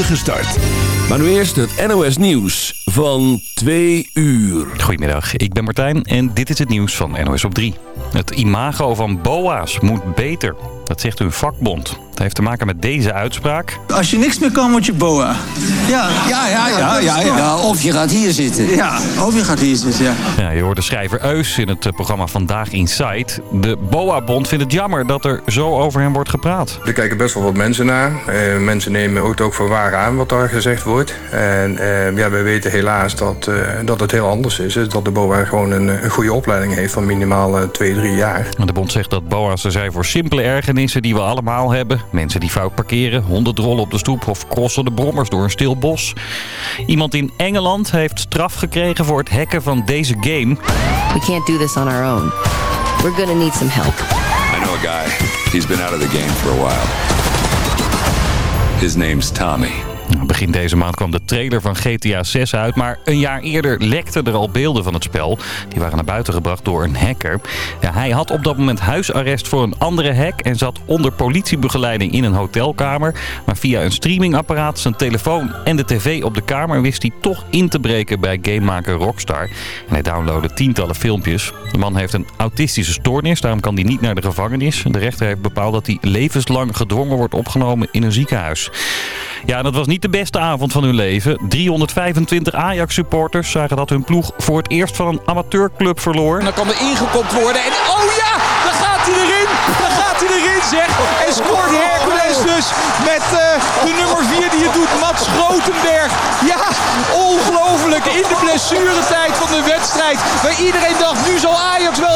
start. Maar nu eerst het NOS Nieuws van 2 uur. Goedemiddag, ik ben Martijn en dit is het nieuws van NOS op 3. Het imago van BOA's moet beter. Dat zegt hun vakbond. Het heeft te maken met deze uitspraak. Als je niks meer kan, word je boa. Ja, ja, ja, ja, ja. ja. of je gaat hier zitten. Ja, of je gaat hier zitten, ja. Ja, je hoorde schrijver Eus in het eh, programma Vandaag Inside. De BOA-bond vindt het jammer dat er zo over hem wordt gepraat. Er kijken best wel wat mensen naar. Eh, mensen nemen ook, ook voor waar aan wat daar gezegd wordt. En eh, ja, we weten helaas dat, eh, dat het heel anders is. Dat de BOA gewoon een, een goede opleiding heeft van minimaal eh, twee, drie jaar. De bond zegt dat BOA's er zijn voor simpele ergernissen die we allemaal hebben. Mensen die fout parkeren, hondendrollen op de stoep of crossen de brommers door een stil bos. Iemand in Engeland heeft straf gekregen voor het hacken van deze game. We can't do this on our own. We're gonna need some help. I know a guy. He's been out of the game for a while. His name's Tommy. Begin deze maand kwam de trailer van GTA 6 uit, maar een jaar eerder lekten er al beelden van het spel. Die waren naar buiten gebracht door een hacker. Ja, hij had op dat moment huisarrest voor een andere hack en zat onder politiebegeleiding in een hotelkamer. Maar via een streamingapparaat, zijn telefoon en de tv op de kamer wist hij toch in te breken bij gamemaker Rockstar. En hij downloadde tientallen filmpjes. De man heeft een autistische stoornis, daarom kan hij niet naar de gevangenis. De rechter heeft bepaald dat hij levenslang gedwongen wordt opgenomen in een ziekenhuis. Ja, dat was niet de beste avond van hun leven. 325 Ajax-supporters zagen dat hun ploeg voor het eerst van een amateurclub verloor. Dan kan er ingekopt worden. En oh ja, dan gaat hij erin. Dan gaat hij erin, zeg. En scoort Hercules dus met eh, de nummer 4 die het doet, Mats Grotenberg. Ja, ongelooflijk. In de blessuretijd van de wedstrijd. Waar iedereen dacht, nu zal Ajax wel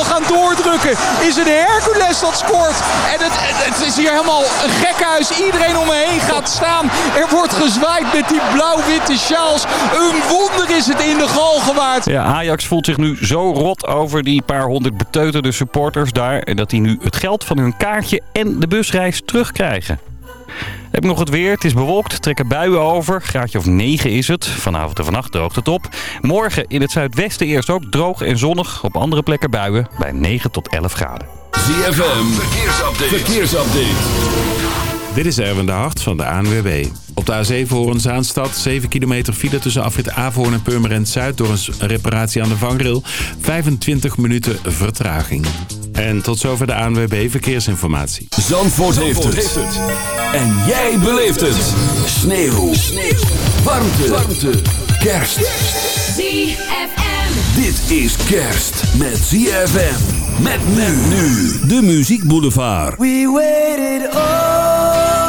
Is het Hercules dat scoort. En het, het is hier helemaal een gekhuis. Iedereen om me heen gaat staan. Er wordt gezwaaid met die blauw-witte sjaals. Een wonder is het in de gal gewaard. Ja, Ajax voelt zich nu zo rot over die paar honderd beteuterde supporters daar... dat die nu het geld van hun kaartje en de busreis terugkrijgen. Heb ik nog het weer. Het is bewolkt, trekken buien over. Graadje of 9 is het. Vanavond en vannacht droogt het op. Morgen in het zuidwesten eerst ook droog en zonnig. Op andere plekken buien bij 9 tot 11 graden. ZFM, verkeersupdate. verkeersupdate. Dit is Erwin de Hart van de ANWB. Op de A7 Hoorn-Zaanstad, 7 kilometer file tussen afrit Averhoorn en Purmerend Zuid... door een reparatie aan de vangrail. 25 minuten vertraging. En tot zover de ANWB Verkeersinformatie. Zandvoort, heeft, het. En jij beleeft het. Sneeuw. Sneeuw. Warmte. Warmte. Kerst. ZFM. Dit is kerst met ZFM. Met men nu. De Muziek Boulevard. We waited all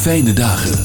fijne dagen.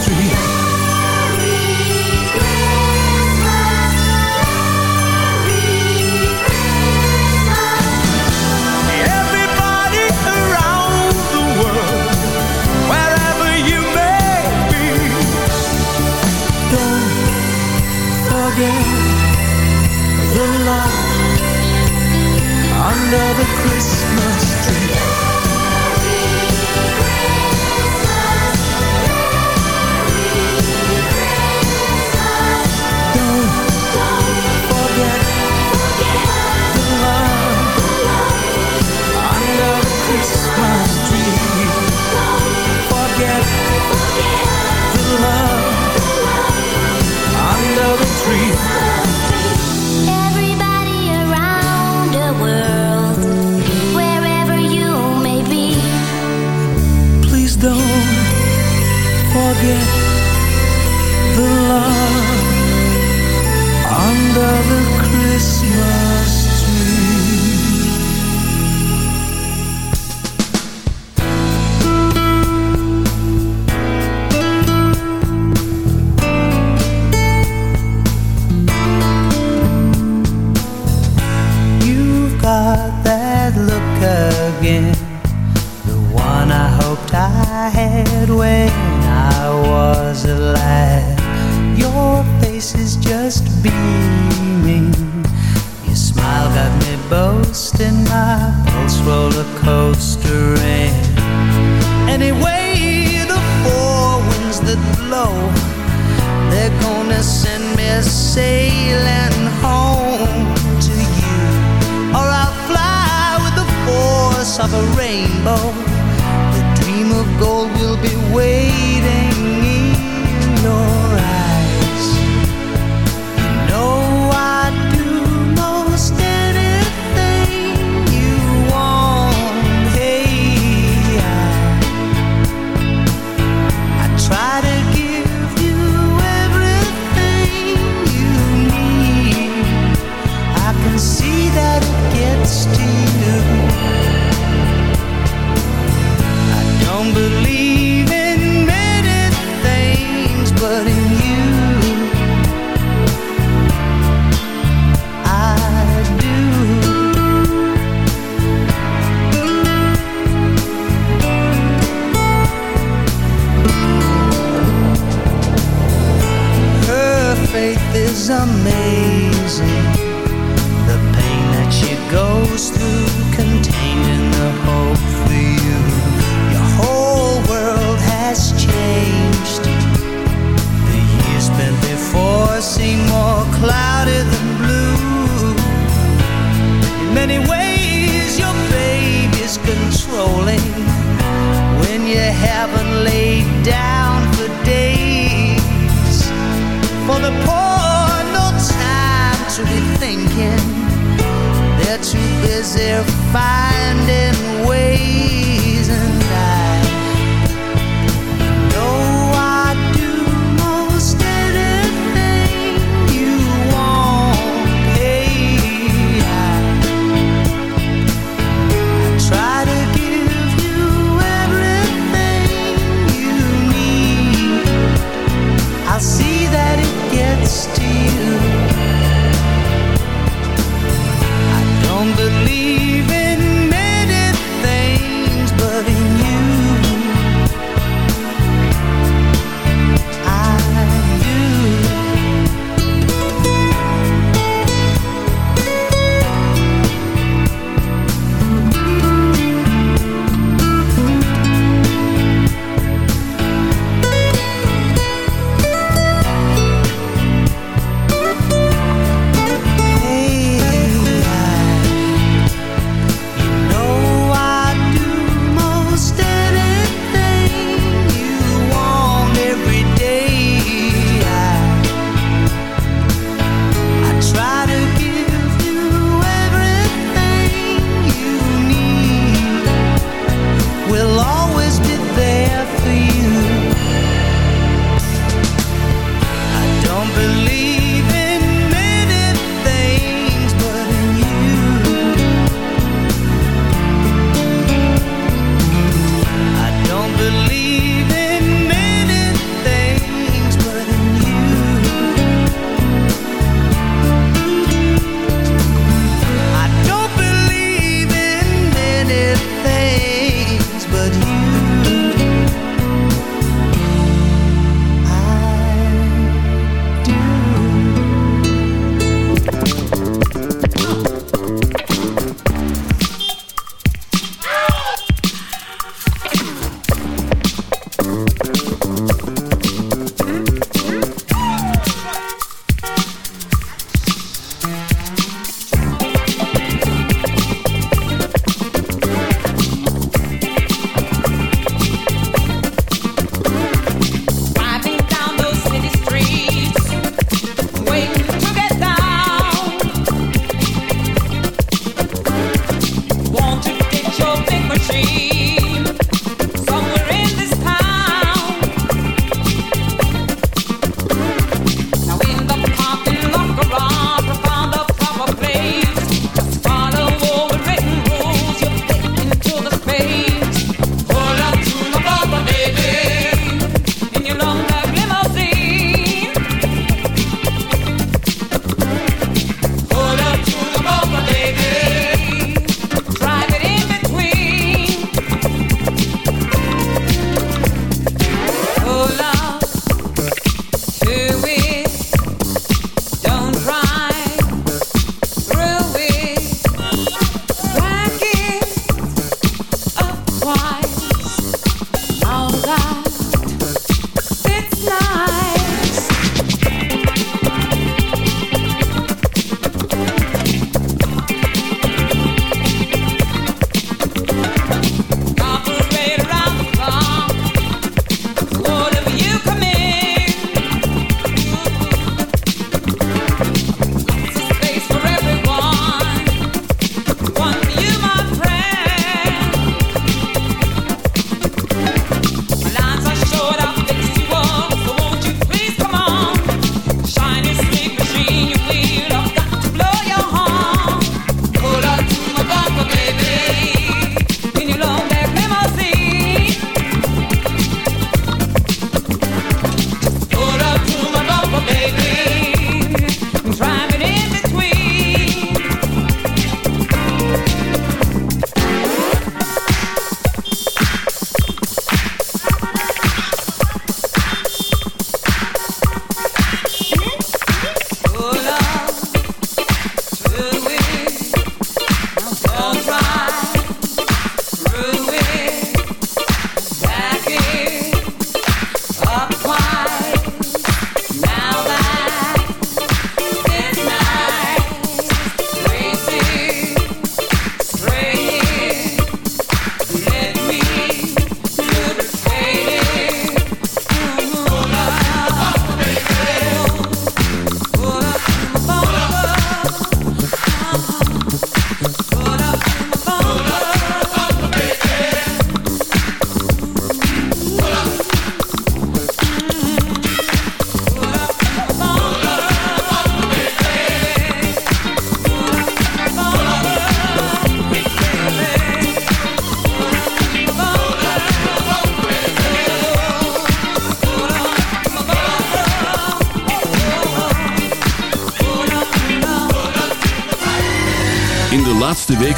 under the Christmas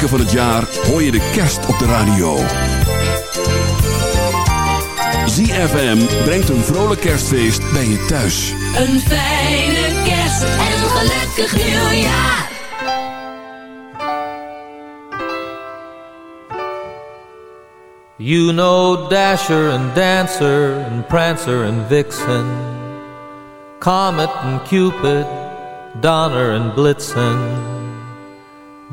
weken van het jaar hoor je de kerst op de radio. ZFM brengt een vrolijk kerstfeest bij je thuis. Een fijne kerst en een gelukkig nieuwjaar. You know Dasher and Dancer and Prancer and Vixen, Comet and Cupid, Donner and Blitzen.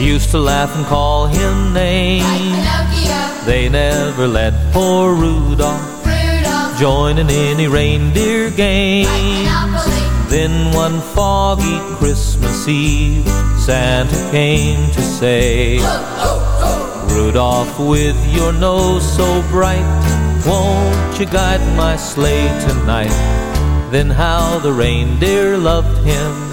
used to laugh and call him names. They never let poor Rudolph Rudolph, join in any reindeer games. Then one foggy Christmas Eve, Santa came to say, Rudolph, with your nose so bright, won't you guide my sleigh tonight? Then how the reindeer Loved him,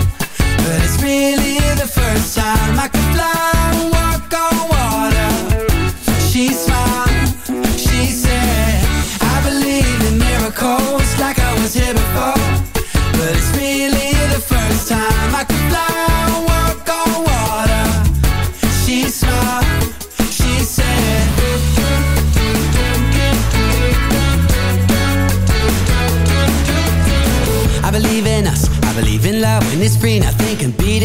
It's really the first time I can fly walk on water. She smiled, she said, I believe in miracles like I was here before. But it's really the first time I can fly walk on water. She smiled, she said, I believe in us. I believe in love when it's free, nothing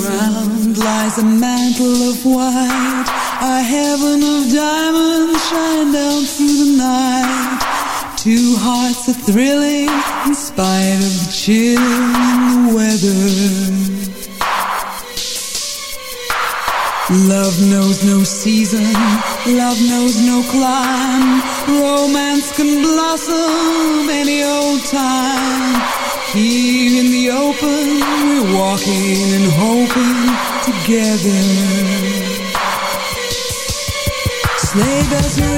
ground lies a mantle of white. A heaven of diamonds shine down through the night. Two hearts are thrilling in spite of the chill in the weather. Love knows no season, love knows no clime Romance can blossom any old time. Here in the open, we're walking and hoping together. Sleigh.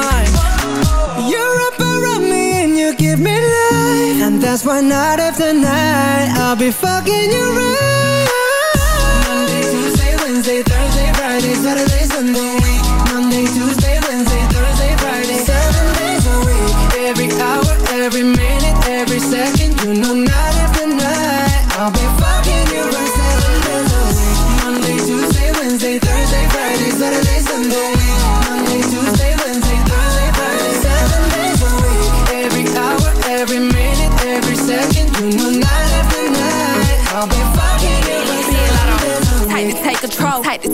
Time. You're up around me and you give me life. And that's why night after night I'll be fucking you right. Monday, Tuesday, Wednesday, Thursday, Friday, Saturday, Sunday Monday, Tuesday,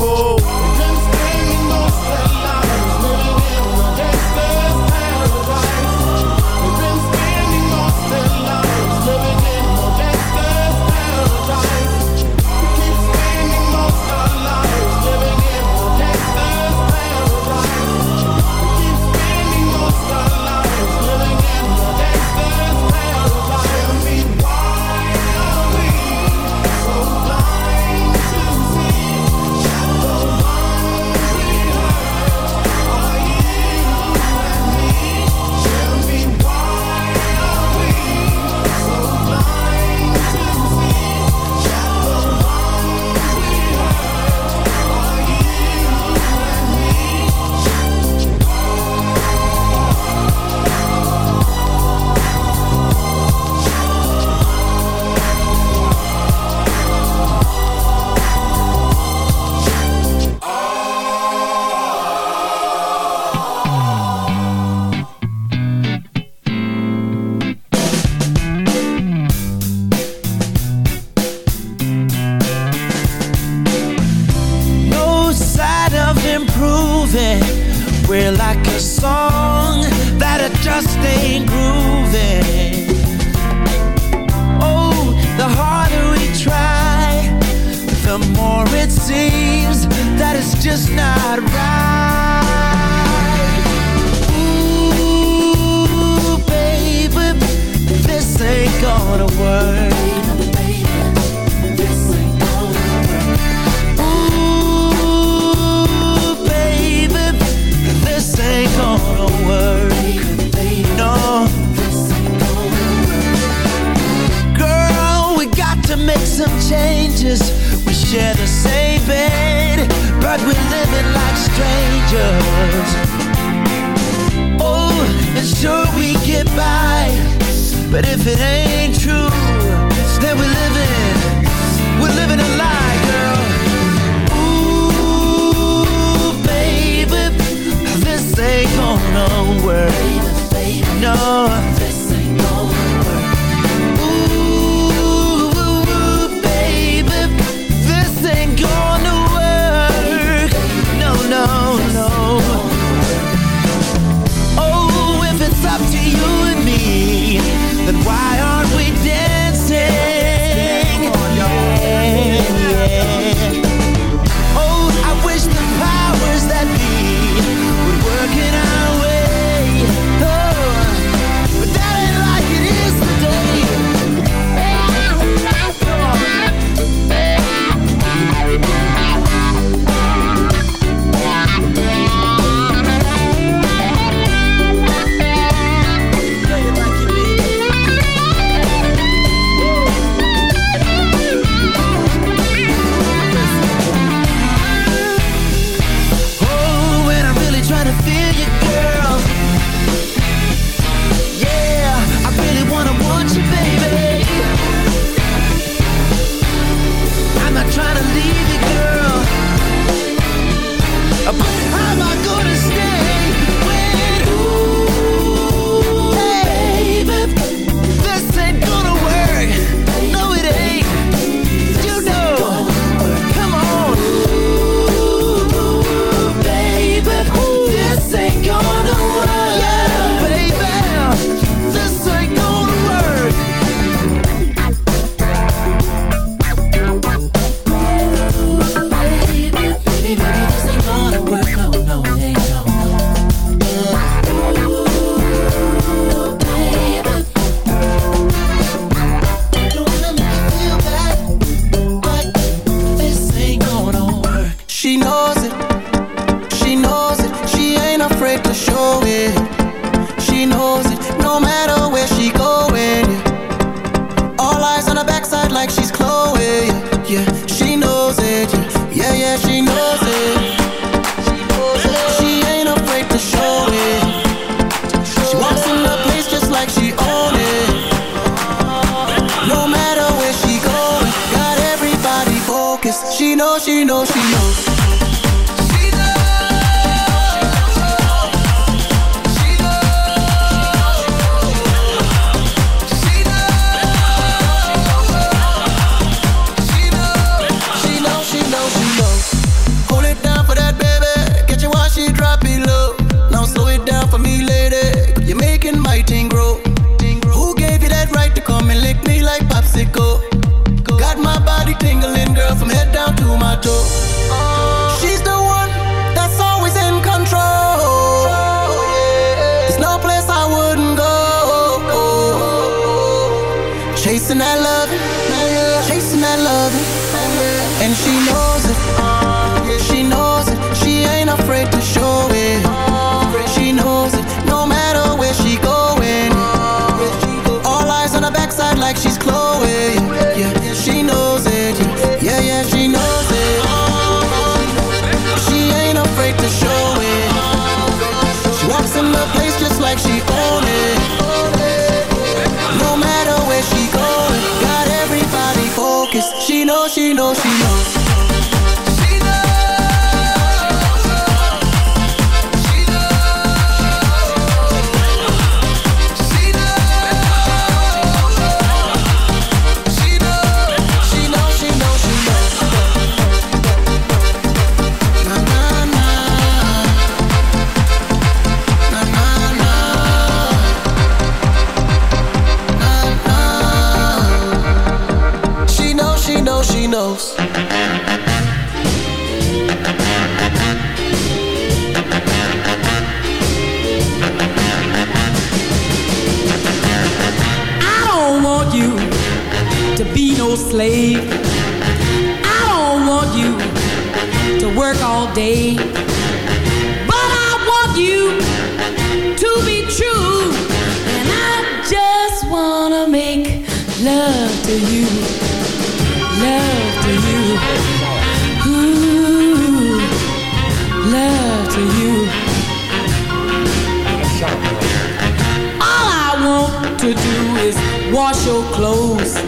out wash your clothes.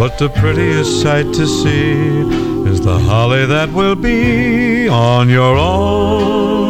but the prettiest sight to see is the holly that will be on your own.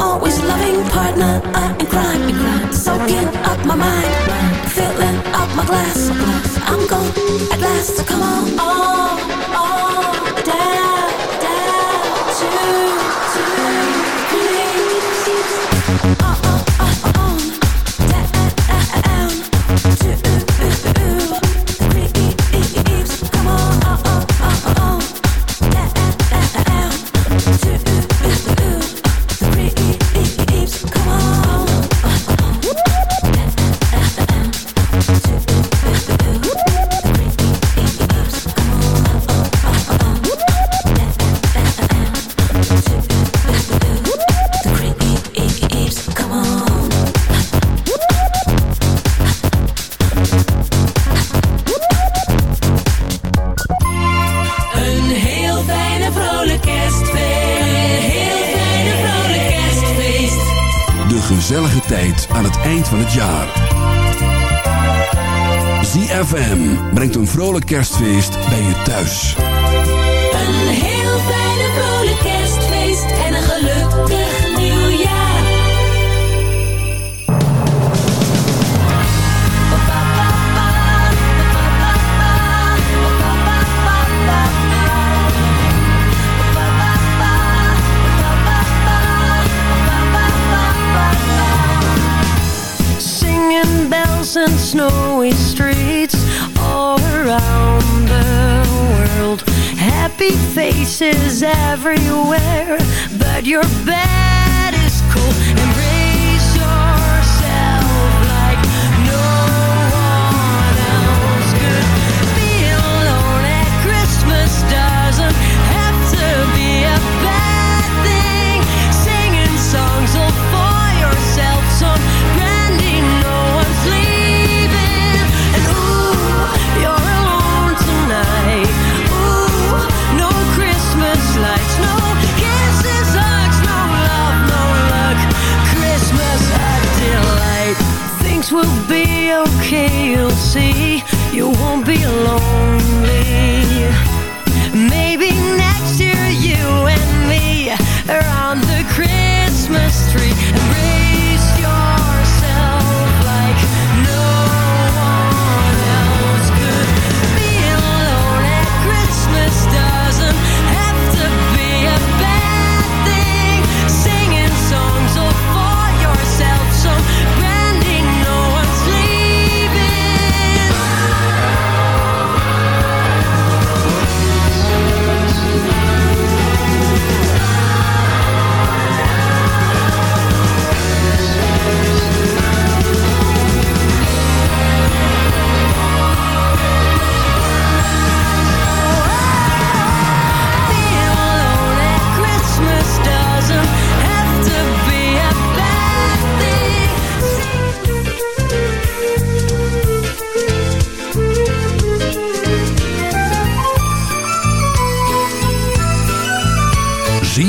always loving partner uh, in crime, soaking up my mind, filling up my glass. I'm gone at last, come on, on, kerstfeest faces everywhere, but you're back. will be okay, you'll see. You won't be lonely. Maybe next year you and me Around the Christmas tree.